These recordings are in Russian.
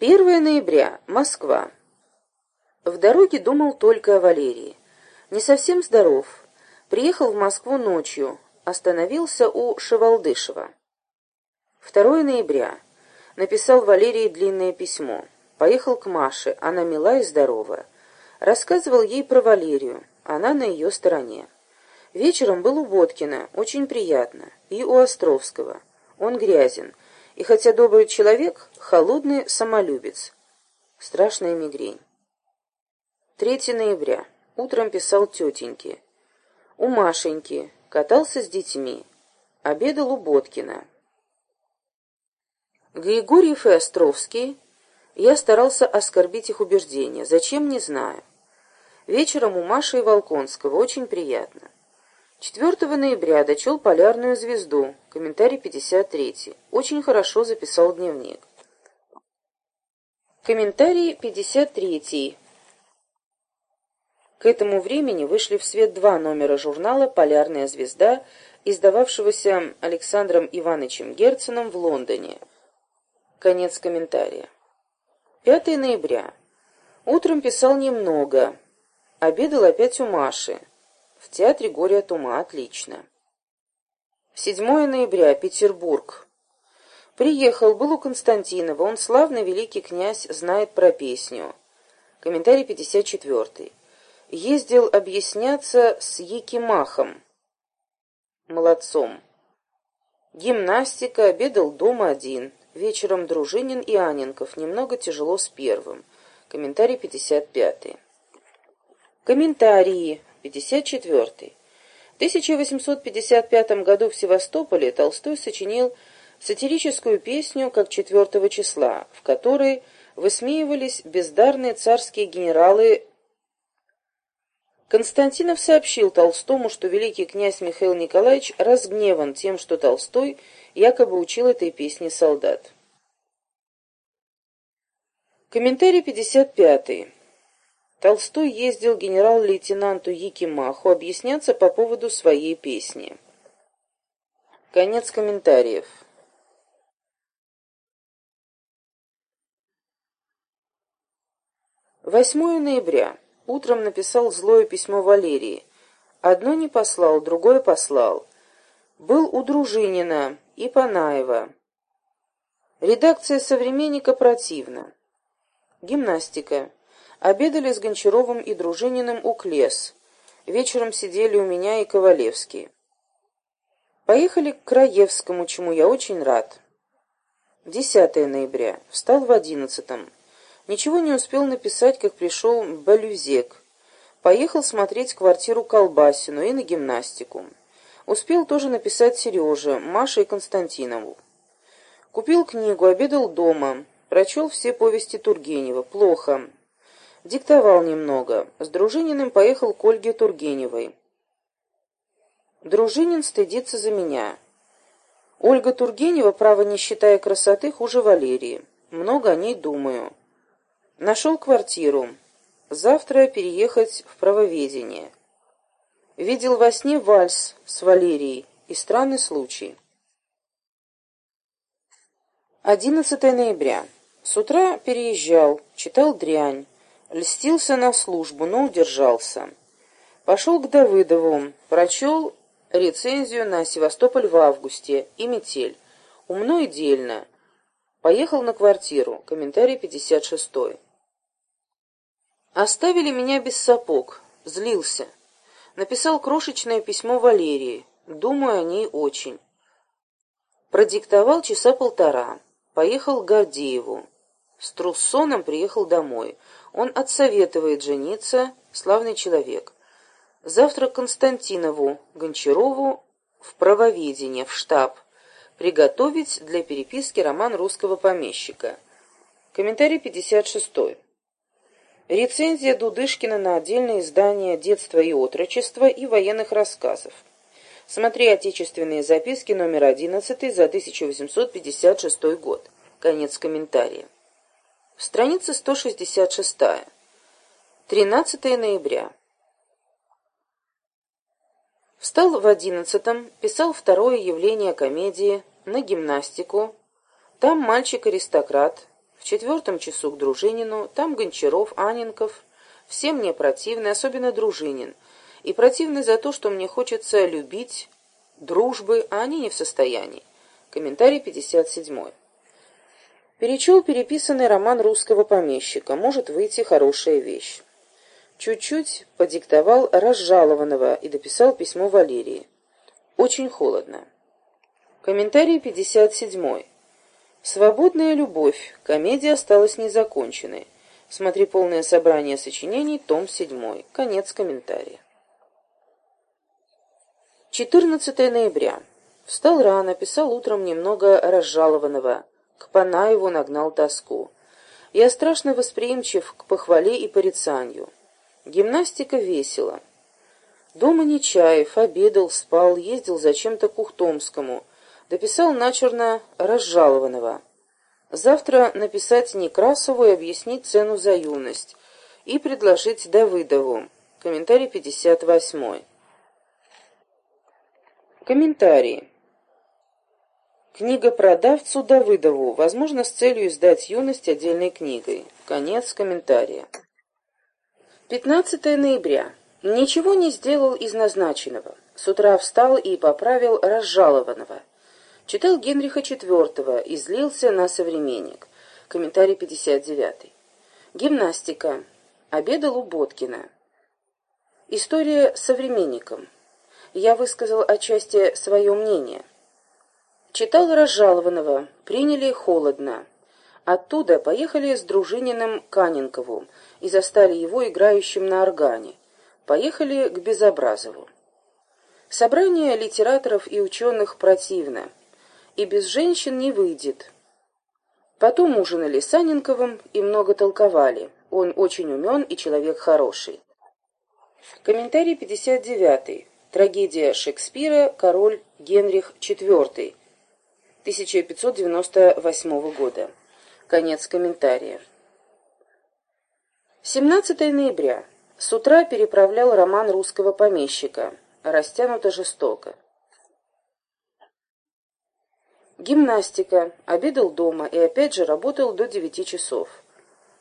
1 ноября. Москва. В дороге думал только о Валерии. Не совсем здоров. Приехал в Москву ночью. Остановился у Шевалдышева. 2 ноября. Написал Валерии длинное письмо. Поехал к Маше. Она мила и здорова. Рассказывал ей про Валерию. Она на ее стороне. Вечером был у Боткина. Очень приятно. И у Островского. Он грязен и хотя добрый человек, холодный самолюбец. Страшная мигрень. 3 ноября. Утром писал тетеньке. У Машеньки. Катался с детьми. Обедал у Боткина. Григорьев и Островский. Я старался оскорбить их убеждения. Зачем, не знаю. Вечером у Маши и Волконского. Очень приятно. 4 ноября дочел полярную звезду. Комментарий 53. Очень хорошо записал дневник. Комментарий 53. К этому времени вышли в свет два номера журнала «Полярная звезда», издававшегося Александром Ивановичем Герценом в Лондоне. Конец комментария. 5 ноября. Утром писал немного. Обедал опять у Маши. В театре «Горе от ума» отлично. 7 ноября. Петербург. Приехал, был у Константинова. Он славный великий князь, знает про песню. Комментарий 54. Ездил объясняться с Якимахом. Молодцом. Гимнастика, обедал дома один. Вечером Дружинин и Аненков. Немного тяжело с первым. Комментарий 55. Комментарии. 54. В 1855 году в Севастополе Толстой сочинил сатирическую песню «Как 4 числа», в которой высмеивались бездарные царские генералы Константинов сообщил Толстому, что великий князь Михаил Николаевич разгневан тем, что Толстой якобы учил этой песне солдат. Комментарий 55. Толстой ездил генерал-лейтенанту Якимаху объясняться по поводу своей песни. Конец комментариев. Восьмое ноября. Утром написал злое письмо Валерии. Одно не послал, другое послал. Был у Дружинина и Панаева. Редакция «Современника» противна. Гимнастика. Обедали с Гончаровым и Дружининым у Клес. Вечером сидели у меня и Ковалевский. Поехали к Краевскому, чему я очень рад. 10 ноября. Встал в одиннадцатом. Ничего не успел написать, как пришел Балюзек. Поехал смотреть квартиру Колбасину и на гимнастику. Успел тоже написать Сереже, Маше и Константинову. Купил книгу, обедал дома. Прочел все повести Тургенева. Плохо. Диктовал немного. С Дружининым поехал к Ольге Тургеневой. Дружинин стыдится за меня. Ольга Тургенева, право не считая красоты, хуже Валерии. Много о ней думаю. Нашел квартиру. Завтра переехать в правоведение. Видел во сне вальс с Валерией и странный случай. 11 ноября. С утра переезжал, читал дрянь. Льстился на службу, но удержался. Пошел к Давыдову, прочел рецензию на Севастополь в августе и метель. Умно и дельно. Поехал на квартиру. Комментарий 56. Оставили меня без сапог. Злился. Написал крошечное письмо Валерии. Думаю о ней очень. Продиктовал часа полтора. Поехал к Гордееву. С Труссоном приехал домой. Он отсоветует жениться, славный человек. Завтра Константинову, Гончарову в правоведение, в штаб. Приготовить для переписки роман русского помещика. Комментарий 56. Рецензия Дудышкина на отдельное издание «Детство и отрочество» и военных рассказов. Смотри «Отечественные записки» номер 11 за 1856 год. Конец комментария. Страница 166. 13 ноября. Встал в одиннадцатом, писал второе явление комедии на гимнастику. Там мальчик-аристократ, В четвертом часу к Дружинину, там Гончаров, Аненков. Все мне противны, особенно Дружинин. И противны за то, что мне хочется любить, дружбы, а они не в состоянии. Комментарий 57. Перечел переписанный роман русского помещика. Может выйти хорошая вещь. Чуть-чуть подиктовал разжалованного и дописал письмо Валерии. Очень холодно. Комментарий 57. Свободная любовь. Комедия осталась незаконченной. Смотри полное собрание сочинений, том 7. Конец комментария. 14 ноября. Встал рано, писал утром немного разжалованного. К Панаеву нагнал тоску. Я страшно восприимчив к похвале и порицанию. Гимнастика весела. Дома Нечаев, обедал, спал, ездил зачем-то к Ухтомскому — дописал начерно разжалованного. Завтра написать Некрасову и объяснить цену за юность. И предложить Давыдову. Комментарий 58. Комментарии. Книга продавцу Давыдову, возможно, с целью издать юность отдельной книгой. Конец комментария. 15 ноября. Ничего не сделал из назначенного. С утра встал и поправил разжалованного. Читал Генриха IV, излился на современник. Комментарий 59. Гимнастика. Обедал у Боткина. История современником. Я высказал отчасти свое мнение. Читал разжалованного, приняли холодно. Оттуда поехали с Дружининым к и застали его играющим на органе. Поехали к Безобразову. Собрание литераторов и ученых противно и без женщин не выйдет. Потом ужинали с Аненковым и много толковали. Он очень умен и человек хороший. Комментарий 59. Трагедия Шекспира «Король Генрих IV» 1598 года. Конец комментария. 17 ноября. С утра переправлял роман русского помещика. Растянуто жестоко. Гимнастика. Обедал дома и опять же работал до девяти часов.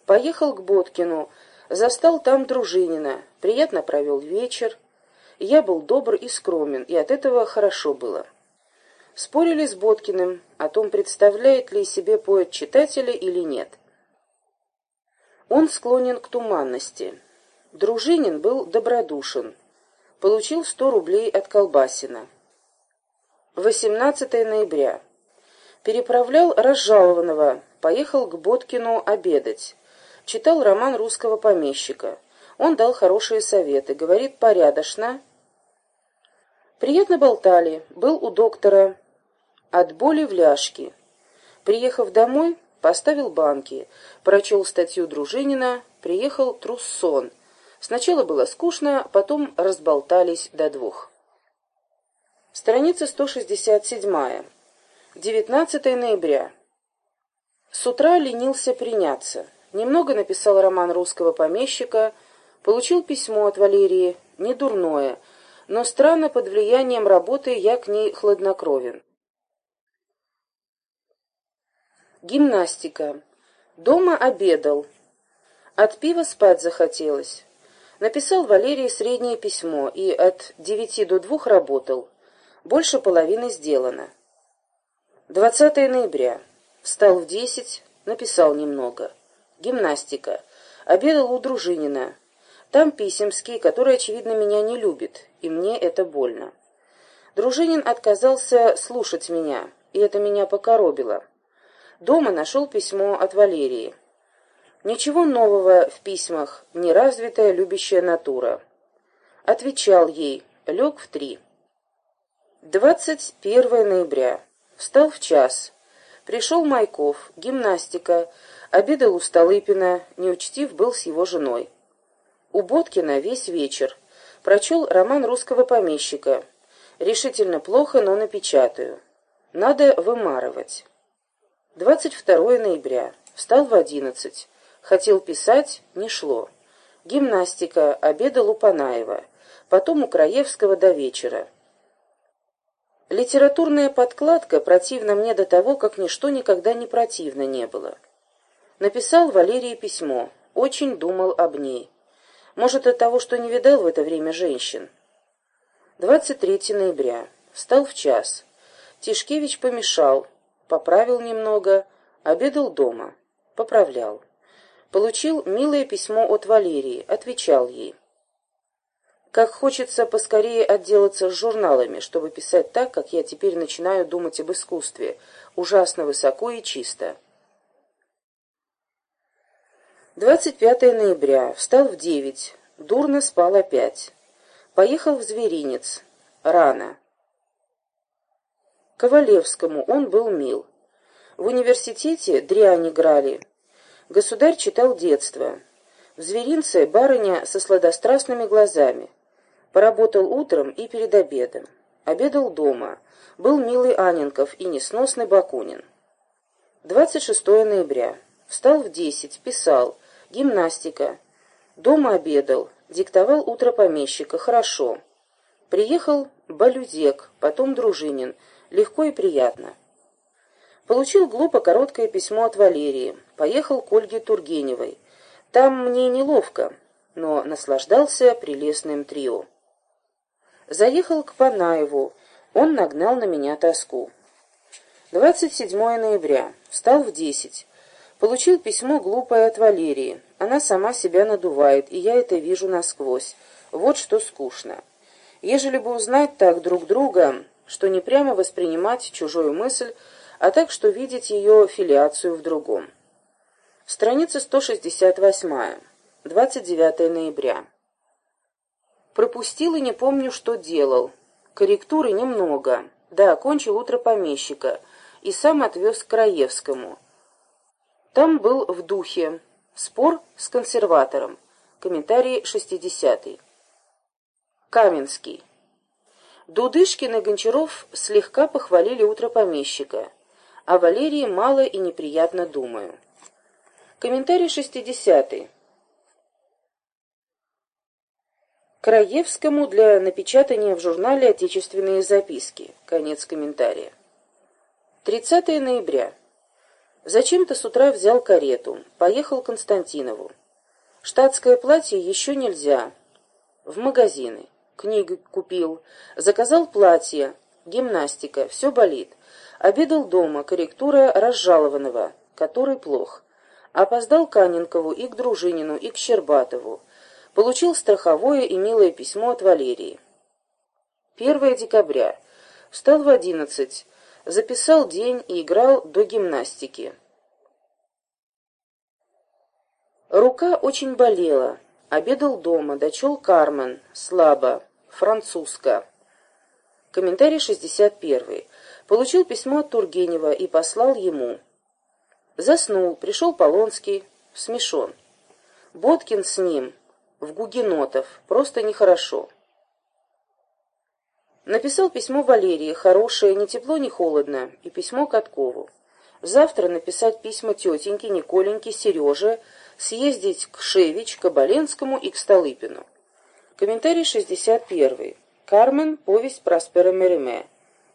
Поехал к Боткину, застал там Дружинина, приятно провел вечер. Я был добр и скромен, и от этого хорошо было. Спорили с Боткиным о том, представляет ли себе поэт читателя или нет. Он склонен к туманности. Дружинин был добродушен. Получил сто рублей от Колбасина. 18 ноября переправлял разжалованного, поехал к Боткину обедать. Читал роман русского помещика. Он дал хорошие советы, говорит порядочно. Приятно болтали, был у доктора от боли в ляжке. Приехав домой, поставил банки, прочел статью Дружинина, приехал Труссон. Сначала было скучно, потом разболтались до двух. Страница 167. 19 ноября. С утра ленился приняться. Немного написал роман русского помещика, получил письмо от Валерии, не дурное, но странно под влиянием работы я к ней хладнокровен. Гимнастика. Дома обедал. От пива спать захотелось. Написал Валерии среднее письмо и от девяти до двух работал. Больше половины сделано. 20 ноября. Встал в десять, написал немного. Гимнастика. Обедал у Дружинина. Там Писемский, который, очевидно, меня не любит, и мне это больно. Дружинин отказался слушать меня, и это меня покоробило. Дома нашел письмо от Валерии. Ничего нового в письмах, неразвитая любящая натура. Отвечал ей, лег в три. 21 ноября. Встал в час. Пришел Майков, гимнастика, обедал у Столыпина, неучтив был с его женой. У Боткина весь вечер. Прочел роман русского помещика. Решительно плохо, но напечатаю. Надо вымарывать. 22 ноября. Встал в одиннадцать. Хотел писать, не шло. Гимнастика, обедал у Панаева. Потом у Краевского до вечера. Литературная подкладка противна мне до того, как ничто никогда не противно не было. Написал Валерии письмо. Очень думал об ней. Может, от того, что не видал в это время женщин. 23 ноября. Встал в час. Тишкевич помешал. Поправил немного. Обедал дома. Поправлял. Получил милое письмо от Валерии. Отвечал ей. Как хочется поскорее отделаться с журналами, чтобы писать так, как я теперь начинаю думать об искусстве. Ужасно высоко и чисто. 25 ноября. Встал в девять. Дурно спал опять. Поехал в Зверинец. Рано. Ковалевскому он был мил. В университете дрянь играли. Государь читал детство. В зверинце барыня со сладострастными глазами. Поработал утром и перед обедом. Обедал дома. Был милый Аненков и несносный Бакунин. 26 ноября. Встал в десять, писал. Гимнастика. Дома обедал. Диктовал утро помещика. Хорошо. Приехал Балюзек, потом Дружинин. Легко и приятно. Получил глупо короткое письмо от Валерии. Поехал к Ольге Тургеневой. Там мне неловко, но наслаждался прелестным трио. Заехал к Панаеву. Он нагнал на меня тоску. 27 ноября. Встал в десять. Получил письмо глупое от Валерии. Она сама себя надувает, и я это вижу насквозь. Вот что скучно. Ежели бы узнать так друг друга, что не прямо воспринимать чужую мысль, а так, что видеть ее филиацию в другом. Страница 168. 29 ноября. Пропустил и не помню, что делал. Корректуры немного. Да, окончил утро помещика. И сам отвез к Краевскому. Там был в духе. Спор с консерватором. Комментарий 60 -й. Каменский. Дудышкин и Гончаров слегка похвалили утро помещика. О Валерии мало и неприятно думаю. Комментарий 60. -й. Краевскому для напечатания в журнале «Отечественные записки». Конец комментария. 30 ноября. Зачем-то с утра взял карету. Поехал к Константинову. Штатское платье еще нельзя. В магазины. Книгу купил. Заказал платье. Гимнастика. Все болит. Обедал дома, корректура разжалованного, который плох. Опоздал к Аненкову и к Дружинину, и к Щербатову. Получил страховое и милое письмо от Валерии. 1 декабря. Встал в одиннадцать. Записал день и играл до гимнастики. Рука очень болела. Обедал дома, дочел Кармен. Слабо. Французка. Комментарий 61. Получил письмо от Тургенева и послал ему. Заснул, пришел Полонский, смешон. Боткин с ним, в гугенотов, просто нехорошо. Написал письмо Валерии, хорошее, ни тепло, ни холодно, и письмо Каткову. Завтра написать письма тетеньке, Николеньке, Сереже, съездить к Шевич, к Оболенскому и к Столыпину. Комментарий 61. Кармен. Повесть Проспера Мереме.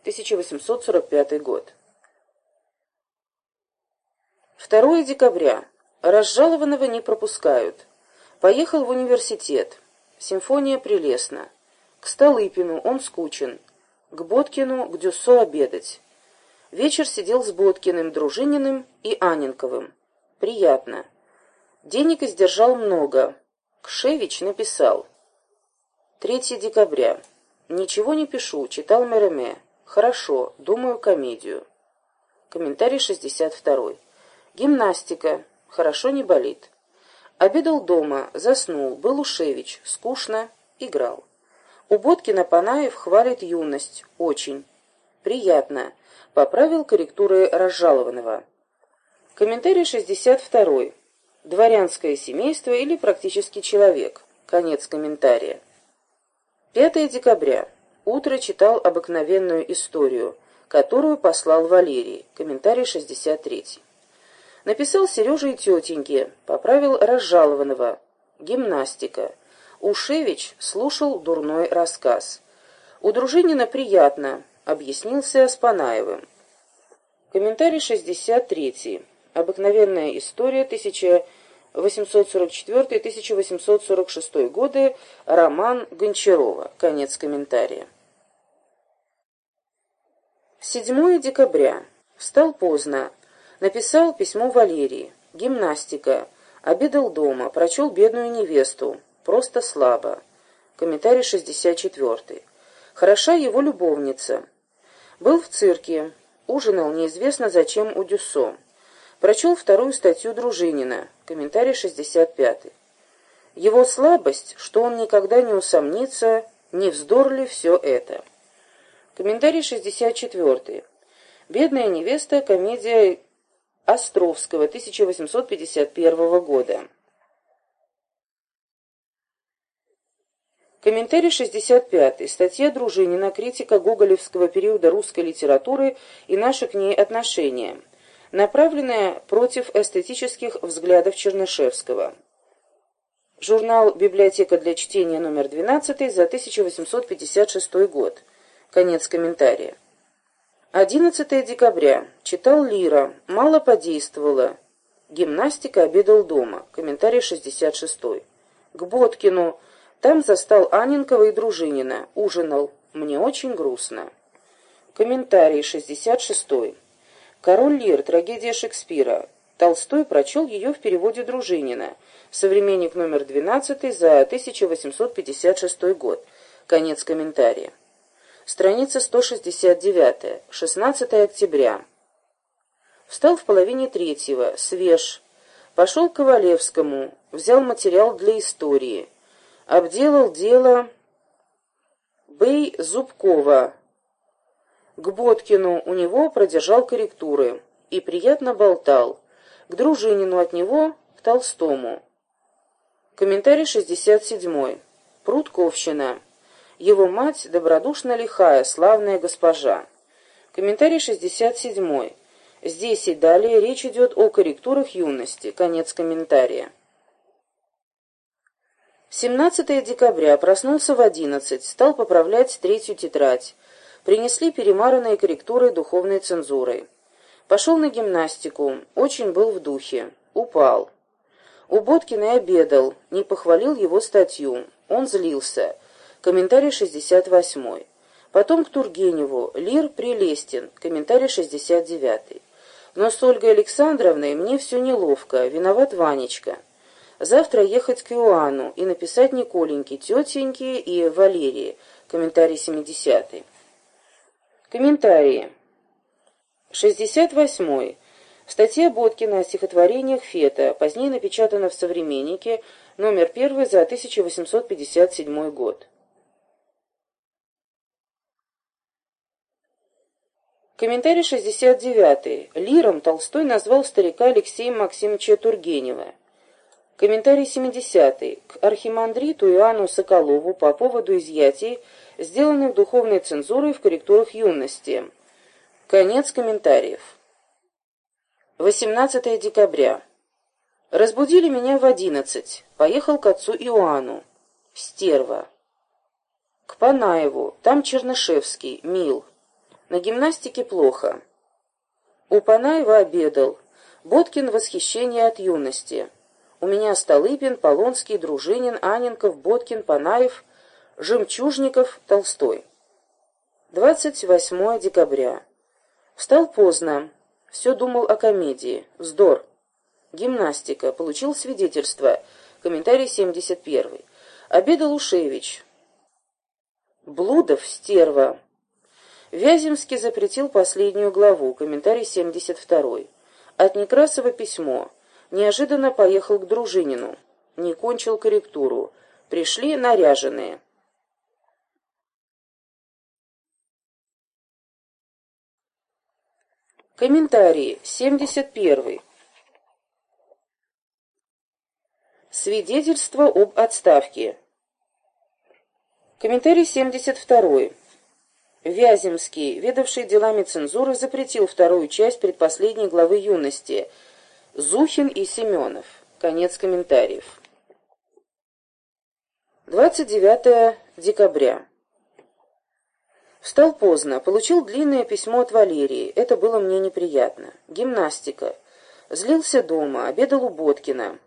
1845 год. 2 декабря. Разжалованного не пропускают. Поехал в университет. Симфония прелестна. К Столыпину он скучен. К Боткину, к Дюссо обедать. Вечер сидел с Боткиным, Дружининым и Аненковым. Приятно. Денег издержал много. Кшевич написал. 3 декабря. Ничего не пишу, читал Мереме. Хорошо, думаю комедию. Комментарий 62. Гимнастика. Хорошо не болит. Обедал дома, заснул, был Ушевич, скучно, играл. У Боткина Панаев хвалит юность, очень. Приятно. Поправил корректуры разжалованного. Комментарий 62. Дворянское семейство или практически человек. Конец комментария. 5 декабря. Утро читал обыкновенную историю, которую послал Валерий. Комментарий 63. Написал Сереже и тетеньке, поправил разжалованного. Гимнастика. Ушевич слушал дурной рассказ. У Дружинина приятно, объяснился с Панаевым. Комментарий 63. Обыкновенная история, 1844-1846 годы, роман Гончарова. Конец комментария. 7 декабря. Встал поздно. Написал письмо Валерии. Гимнастика. Обедал дома. Прочел «Бедную невесту». Просто слабо. Комментарий 64. Хороша его любовница. Был в цирке. Ужинал неизвестно зачем у Дюссо. Прочел вторую статью Дружинина. Комментарий 65. Его слабость, что он никогда не усомнится, не вздор ли все это. Комментарий 64. «Бедная невеста» комедия Островского 1851 года. Комментарий 65. Статья Дружинина «Критика гоголевского периода русской литературы и наши к ней отношения», направленная против эстетических взглядов Чернышевского. Журнал «Библиотека для чтения» номер 12 за 1856 год. Конец комментария. 11 декабря. Читал Лира. Мало подействовало. Гимнастика обедал дома. Комментарий 66. К Боткину. Там застал Аненкова и Дружинина. Ужинал. Мне очень грустно. Комментарий 66. Король Лир. Трагедия Шекспира. Толстой прочел ее в переводе Дружинина. Современник номер 12 за 1856 год. Конец комментария. Страница 169. 16 октября. Встал в половине третьего, свеж. Пошел к Ковалевскому, взял материал для истории. Обделал дело Бэй Зубкова. К Боткину у него продержал корректуры и приятно болтал. К Дружинину от него к Толстому. Комментарий 67. Прутковщина. Его мать добродушно лихая, славная госпожа. Комментарий 67. Здесь и далее речь идет о корректурах юности. Конец комментария. 17 декабря. Проснулся в 11. Стал поправлять третью тетрадь. Принесли перемаранные корректуры духовной цензурой. Пошел на гимнастику. Очень был в духе. Упал. У Боткина обедал. Не похвалил его статью. Он злился. Комментарий 68. Потом к Тургеневу. Лир прелестен. Комментарий 69. Но с Ольгой Александровной мне все неловко. Виноват Ванечка. Завтра ехать к Иоанну и написать Николеньке, тетеньке и Валерии. Комментарий 70. Комментарии. 68. Статья Боткина о стихотворениях Фета, позднее напечатана в «Современнике», номер 1 за 1857 год. Комментарий 69. Лиром Толстой назвал старика Алексея Максимовича Тургенева. Комментарий 70. К архимандриту Иоанну Соколову по поводу изъятий, сделанных духовной цензурой в корректурах юности. Конец комментариев. 18 декабря. Разбудили меня в одиннадцать. Поехал к отцу Иоанну. Стерва. К Панаеву. Там Чернышевский. Мил. На гимнастике плохо. У Панаева обедал. Боткин восхищение от юности. У меня Столыпин, Полонский, Дружинин, Аненков, Боткин, Панаев, Жемчужников, Толстой. 28 декабря. Встал поздно. Все думал о комедии. Вздор. Гимнастика. Получил свидетельство. Комментарий 71. Обедал Ушевич. Блудов, стерва. Вяземский запретил последнюю главу, комментарий 72. От Некрасова письмо. Неожиданно поехал к Дружинину. Не кончил корректуру. Пришли наряженные. Комментарии. 71. Свидетельство об отставке. Комментарий 72. Вяземский, ведавший делами цензуры, запретил вторую часть предпоследней главы «Юности» Зухин и Семенов. Конец комментариев. 29 декабря. Встал поздно, получил длинное письмо от Валерии. Это было мне неприятно. Гимнастика. Злился дома, обедал у Боткина.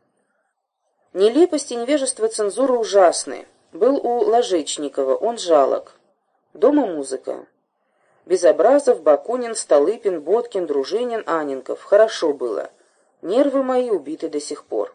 Нелепость и невежество цензуры ужасны. Был у Ложечникова, он жалок. Дома музыка. Безобразов, Бакунин, Столыпин, Боткин, Дружинин, Аненков. Хорошо было. Нервы мои убиты до сих пор.